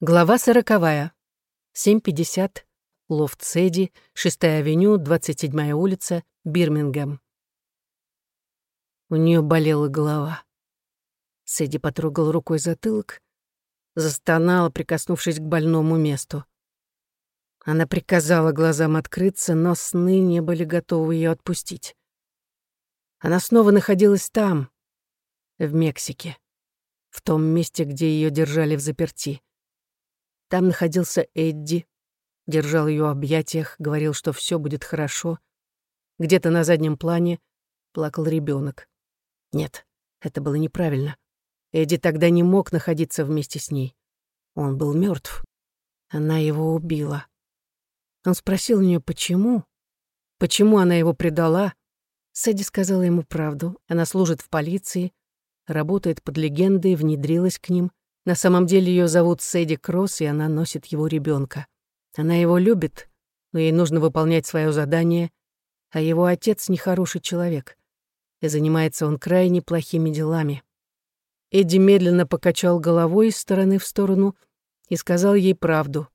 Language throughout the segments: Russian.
Глава сороковая. 7.50. Лофт Сэдди, 6-я авеню, 27-я улица, Бирмингем. У нее болела голова. Сэдди потрогал рукой затылок, застонала, прикоснувшись к больному месту. Она приказала глазам открыться, но сны не были готовы ее отпустить. Она снова находилась там, в Мексике, в том месте, где ее держали в заперти. Там находился Эдди, держал ее в объятиях, говорил, что все будет хорошо. Где-то на заднем плане плакал ребенок. Нет, это было неправильно. Эдди тогда не мог находиться вместе с ней. Он был мертв. Она его убила. Он спросил у нее, почему? Почему она его предала? Сэдди сказала ему правду. Она служит в полиции, работает под легендой, внедрилась к ним. На самом деле ее зовут Сэдди Кросс, и она носит его ребенка. Она его любит, но ей нужно выполнять свое задание, а его отец нехороший человек, и занимается он крайне плохими делами. Эдди медленно покачал головой из стороны в сторону и сказал ей правду.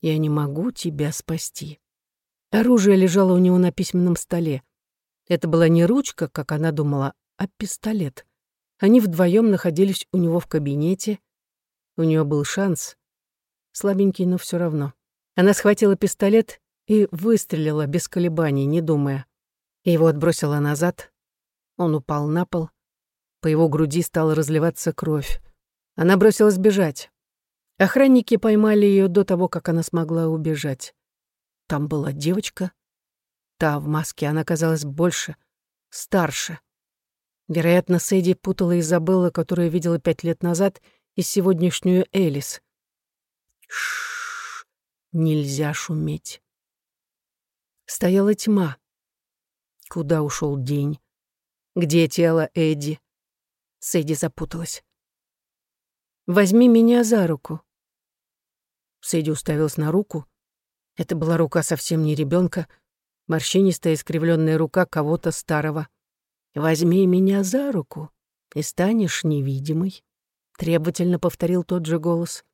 «Я не могу тебя спасти». Оружие лежало у него на письменном столе. Это была не ручка, как она думала, а пистолет. Они вдвоем находились у него в кабинете. У нее был шанс. Слабенький, но все равно. Она схватила пистолет и выстрелила без колебаний, не думая. Его отбросила назад. Он упал на пол. По его груди стала разливаться кровь. Она бросилась бежать. Охранники поймали ее до того, как она смогла убежать. Там была девочка. Та в маске, она казалась больше, старше. Вероятно, Сэдди путала Изабелла, которую видела пять лет назад, и сегодняшнюю Элис. Шш, нельзя шуметь. Стояла тьма. Куда ушел день? Где тело Эдди? Сэдди запуталась. «Возьми меня за руку». Сэдди уставилась на руку. Это была рука совсем не ребенка, морщинистая искривленная рука кого-то старого. «Возьми меня за руку и станешь невидимой», — требовательно повторил тот же голос.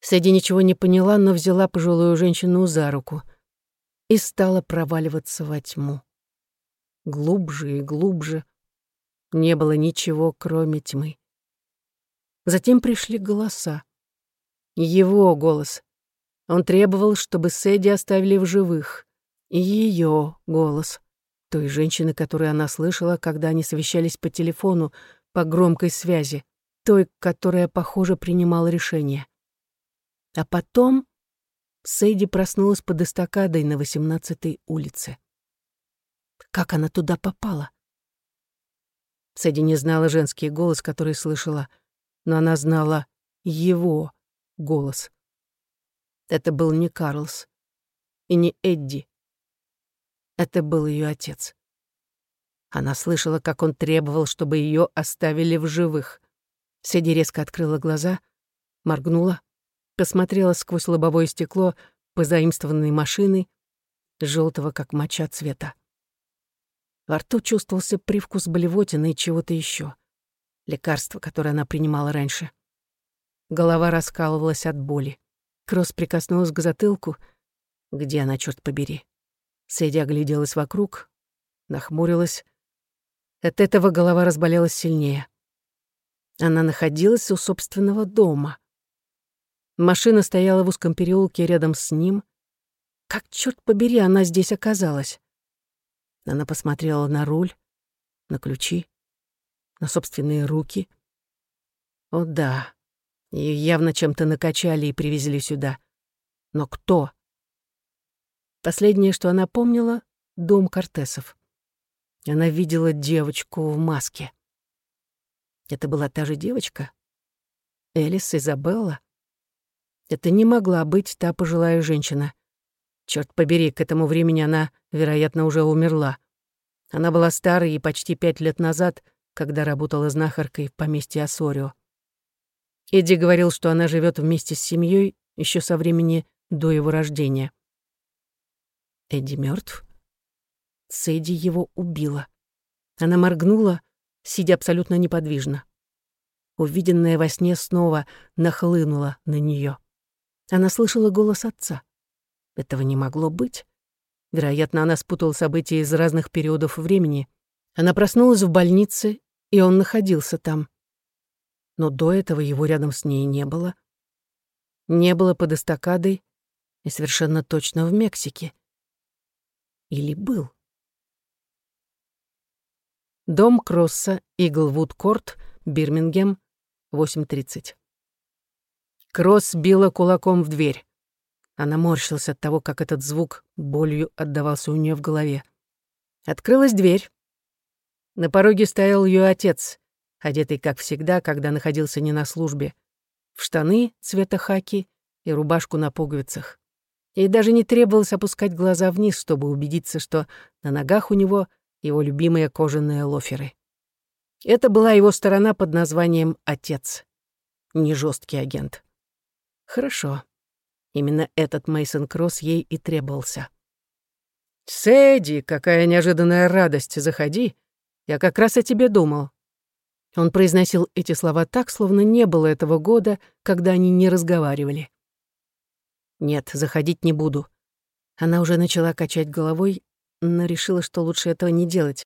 Сэдди ничего не поняла, но взяла пожилую женщину за руку и стала проваливаться во тьму. Глубже и глубже. Не было ничего, кроме тьмы. Затем пришли голоса. Его голос. Он требовал, чтобы Сэдди оставили в живых. И ее голос той женщины, которую она слышала, когда они совещались по телефону по громкой связи, той, которая, похоже, принимала решение. А потом Сейди проснулась под эстакадой на 18-й улице. Как она туда попала? Сэдди не знала женский голос, который слышала, но она знала его голос. Это был не Карлс и не Эдди. Это был ее отец. Она слышала, как он требовал, чтобы ее оставили в живых. Седи резко открыла глаза, моргнула, посмотрела сквозь лобовое стекло позаимствованной машины, желтого как моча цвета. Во рту чувствовался привкус болевотины и чего-то еще. Лекарство, которое она принимала раньше. Голова раскалывалась от боли. Кросс прикоснулась к затылку. Где она, черт побери? Сэдди огляделась вокруг, нахмурилась. От этого голова разболелась сильнее. Она находилась у собственного дома. Машина стояла в узком переулке рядом с ним. Как, черт побери, она здесь оказалась? Она посмотрела на руль, на ключи, на собственные руки. О да, ее явно чем-то накачали и привезли сюда. Но кто? Последнее, что она помнила — дом Кортесов. Она видела девочку в маске. Это была та же девочка? Элис Изабелла? Это не могла быть та пожилая женщина. Черт побери, к этому времени она, вероятно, уже умерла. Она была старой и почти пять лет назад, когда работала знахаркой в поместье Осорио. Эдди говорил, что она живет вместе с семьей еще со времени до его рождения. Эдди мертв. Сэдди его убила. Она моргнула, сидя абсолютно неподвижно. Увиденное во сне снова нахлынуло на нее. Она слышала голос отца. Этого не могло быть. Вероятно, она спутала события из разных периодов времени. Она проснулась в больнице, и он находился там. Но до этого его рядом с ней не было. Не было под эстакадой и совершенно точно в Мексике. Или был? Дом Кросса, Иглвуд-Корт, Бирмингем, 8.30. Кросс била кулаком в дверь. Она морщилась от того, как этот звук болью отдавался у нее в голове. Открылась дверь. На пороге стоял ее отец, одетый, как всегда, когда находился не на службе, в штаны цвета хаки и рубашку на пуговицах. Ей даже не требовалось опускать глаза вниз, чтобы убедиться, что на ногах у него его любимые кожаные лоферы. Это была его сторона под названием «Отец». Не жесткий агент. Хорошо. Именно этот Мейсон Кросс ей и требовался. «Сэдди, какая неожиданная радость! Заходи. Я как раз о тебе думал». Он произносил эти слова так, словно не было этого года, когда они не разговаривали. «Нет, заходить не буду». Она уже начала качать головой, но решила, что лучше этого не делать.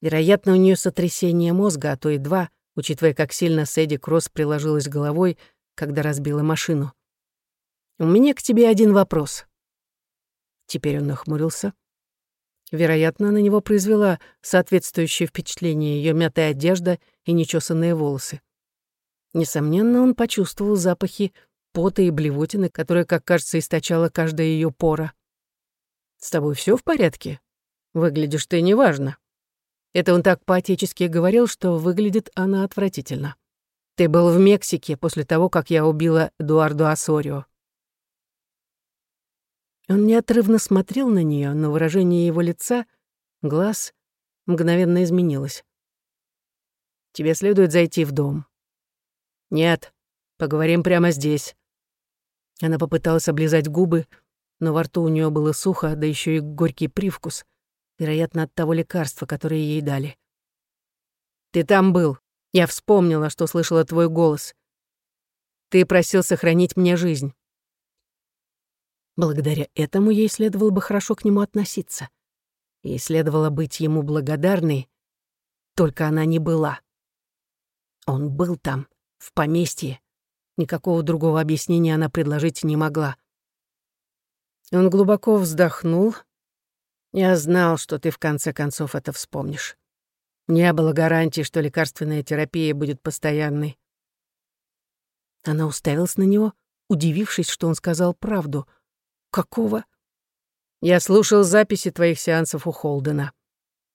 Вероятно, у нее сотрясение мозга, а то и два, учитывая, как сильно Сэдди Кросс приложилась головой, когда разбила машину. «У меня к тебе один вопрос». Теперь он нахмурился. Вероятно, на него произвела соответствующее впечатление ее мятая одежда и нечесанные волосы. Несомненно, он почувствовал запахи пота и блевотины, которые, как кажется, источала каждая ее пора. «С тобой все в порядке? Выглядишь ты неважно». Это он так поотечески говорил, что выглядит она отвратительно. «Ты был в Мексике после того, как я убила Эдуардо Асорио». Он неотрывно смотрел на нее, но выражение его лица, глаз, мгновенно изменилось. «Тебе следует зайти в дом». «Нет, поговорим прямо здесь». Она попыталась облизать губы, но во рту у нее было сухо, да еще и горький привкус, вероятно, от того лекарства, которое ей дали. «Ты там был. Я вспомнила, что слышала твой голос. Ты просил сохранить мне жизнь». Благодаря этому ей следовало бы хорошо к нему относиться. Ей следовало быть ему благодарной, только она не была. Он был там, в поместье. Никакого другого объяснения она предложить не могла. Он глубоко вздохнул. «Я знал, что ты в конце концов это вспомнишь. Не было гарантии, что лекарственная терапия будет постоянной». Она уставилась на него, удивившись, что он сказал правду. «Какого?» «Я слушал записи твоих сеансов у Холдена.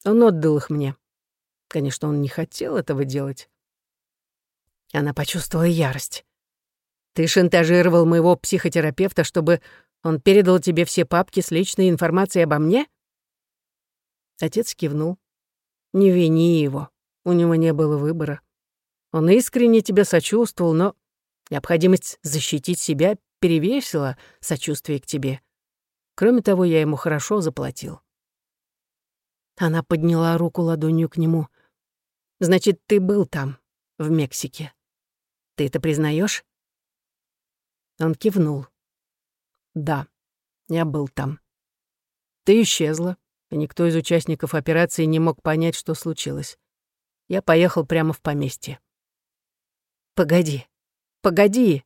Он отдал их мне. Конечно, он не хотел этого делать». Она почувствовала ярость. «Ты шантажировал моего психотерапевта, чтобы он передал тебе все папки с личной информацией обо мне?» Отец кивнул. «Не вини его. У него не было выбора. Он искренне тебе сочувствовал, но необходимость защитить себя перевесила сочувствие к тебе. Кроме того, я ему хорошо заплатил». Она подняла руку ладонью к нему. «Значит, ты был там, в Мексике. Ты это признаешь? Он кивнул. Да, я был там. Ты исчезла, и никто из участников операции не мог понять, что случилось. Я поехал прямо в поместье. «Погоди, погоди!»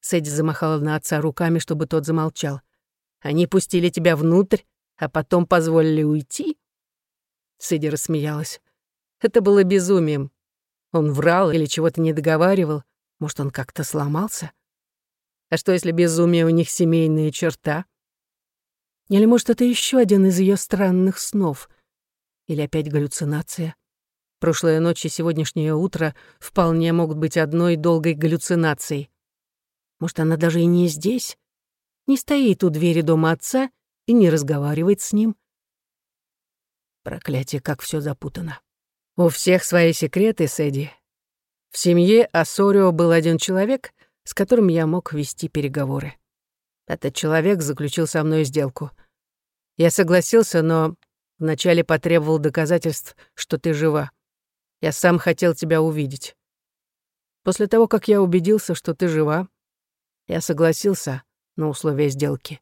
Сэдди замахала на отца руками, чтобы тот замолчал. «Они пустили тебя внутрь, а потом позволили уйти?» Сэдди рассмеялась. Это было безумием. Он врал или чего-то не договаривал. Может, он как-то сломался? А что, если безумие у них семейная черта? Или, может, это еще один из ее странных снов? Или опять галлюцинация? Прошлая ночь и сегодняшнее утро вполне могут быть одной долгой галлюцинацией. Может, она даже и не здесь? Не стоит у двери дома отца и не разговаривает с ним? Проклятие, как все запутано. У всех свои секреты, Сэдди. В семье Асорио был один человек, с которым я мог вести переговоры. Этот человек заключил со мной сделку. Я согласился, но вначале потребовал доказательств, что ты жива. Я сам хотел тебя увидеть. После того, как я убедился, что ты жива, я согласился на условия сделки.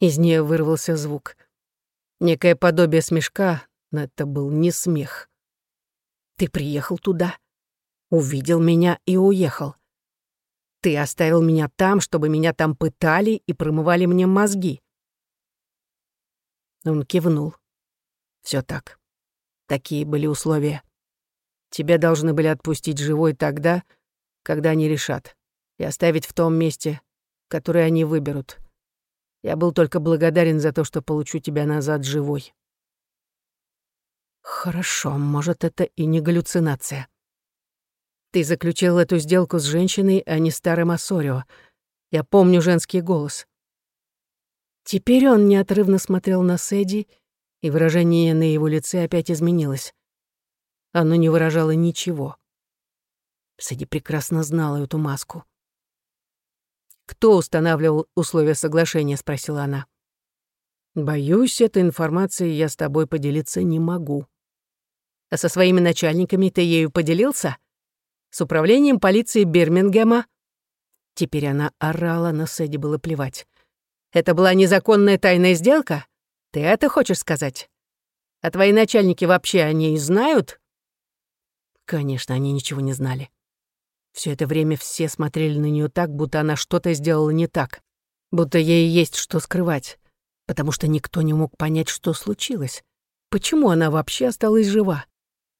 Из нее вырвался звук. Некое подобие смешка, но это был не смех. Ты приехал туда, увидел меня и уехал. Ты оставил меня там, чтобы меня там пытали и промывали мне мозги. Он кивнул. Все так. Такие были условия. Тебя должны были отпустить живой тогда, когда они решат, и оставить в том месте, которое они выберут. Я был только благодарен за то, что получу тебя назад живой. Хорошо, может, это и не галлюцинация. Ты заключил эту сделку с женщиной, а не старым Ассорио. Я помню женский голос. Теперь он неотрывно смотрел на Сэдди, и выражение на его лице опять изменилось. Оно не выражало ничего. Сэдди прекрасно знала эту маску. «Кто устанавливал условия соглашения?» — спросила она. «Боюсь, этой информацией я с тобой поделиться не могу». «А со своими начальниками ты ею поделился?» «С управлением полиции Бирмингема?» Теперь она орала, но Сэдди было плевать. «Это была незаконная тайная сделка? Ты это хочешь сказать? А твои начальники вообще о ней знают?» Конечно, они ничего не знали. Все это время все смотрели на нее так, будто она что-то сделала не так, будто ей есть что скрывать, потому что никто не мог понять, что случилось. Почему она вообще осталась жива?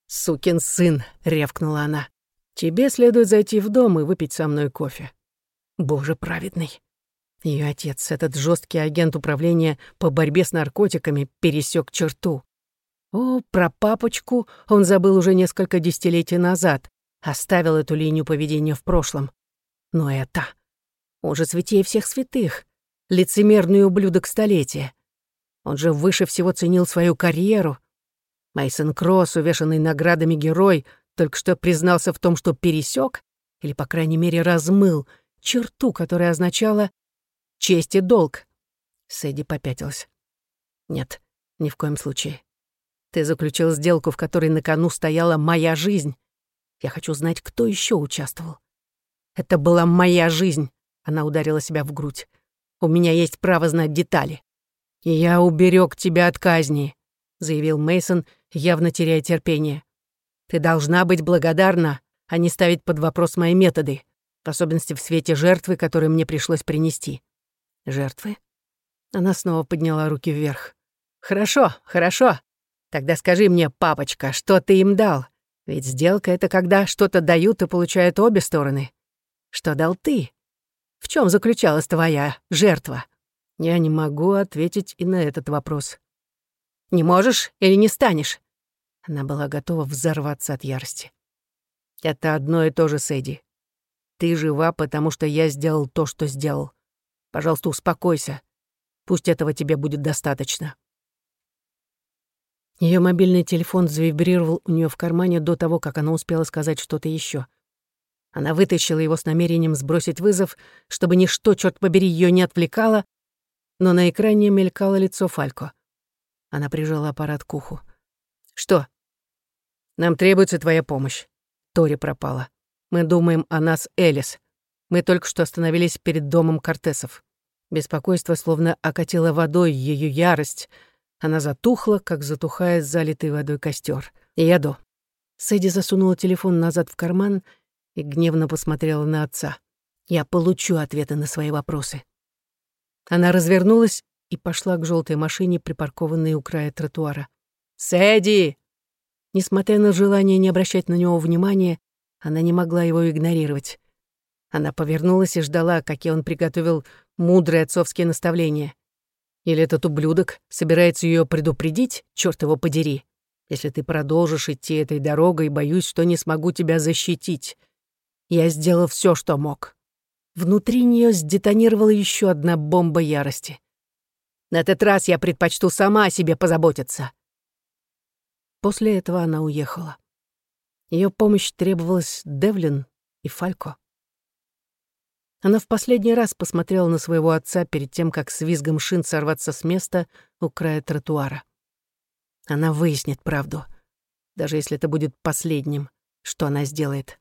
«Сукин сын!» — ревкнула она. «Тебе следует зайти в дом и выпить со мной кофе». Боже праведный. Ее отец, этот жесткий агент управления по борьбе с наркотиками, пересек черту. О, про папочку он забыл уже несколько десятилетий назад, оставил эту линию поведения в прошлом. Но это... Он же святее всех святых, лицемерный ублюдок столетия. Он же выше всего ценил свою карьеру. Мейсон Кросс, увешанный наградами герой, только что признался в том, что пересек, или, по крайней мере, размыл черту, которая означала честь и долг. Сэдди попятилась. Нет, ни в коем случае. Ты заключил сделку, в которой на кону стояла моя жизнь. Я хочу знать, кто еще участвовал. Это была моя жизнь. Она ударила себя в грудь. У меня есть право знать детали. Я уберег тебя от казни, заявил Мейсон, явно теряя терпение. Ты должна быть благодарна, а не ставить под вопрос мои методы, в особенности в свете жертвы, которую мне пришлось принести. Жертвы? Она снова подняла руки вверх. Хорошо, хорошо. Тогда скажи мне, папочка, что ты им дал? Ведь сделка — это когда что-то дают и получают обе стороны. Что дал ты? В чем заключалась твоя жертва? Я не могу ответить и на этот вопрос. Не можешь или не станешь? Она была готова взорваться от ярости. Это одно и то же, Сэдди. Ты жива, потому что я сделал то, что сделал. Пожалуйста, успокойся. Пусть этого тебе будет достаточно. Ее мобильный телефон завибрировал у нее в кармане до того, как она успела сказать что-то еще. Она вытащила его с намерением сбросить вызов, чтобы ничто, черт побери, ее не отвлекало, но на экране мелькало лицо Фалько. Она прижала аппарат к уху. «Что?» «Нам требуется твоя помощь». Тори пропала. «Мы думаем о нас, Элис. Мы только что остановились перед домом Кортесов». Беспокойство словно окатило водой ее ярость — она затухла, как затухает залитый водой костер. «Еду». Сэдди засунула телефон назад в карман и гневно посмотрела на отца. «Я получу ответы на свои вопросы». Она развернулась и пошла к желтой машине, припаркованной у края тротуара. «Сэдди!» Несмотря на желание не обращать на него внимания, она не могла его игнорировать. Она повернулась и ждала, какие он приготовил мудрые отцовские наставления. Или этот ублюдок собирается ее предупредить, черт его подери? Если ты продолжишь идти этой дорогой, боюсь, что не смогу тебя защитить. Я сделал все, что мог. Внутри нее сдетонировала еще одна бомба ярости. На этот раз я предпочту сама о себе позаботиться. После этого она уехала. Ее помощь требовалась Девлин и Фалько. Она в последний раз посмотрела на своего отца перед тем, как с визгом шин сорваться с места у края тротуара. Она выяснит правду, даже если это будет последним, что она сделает.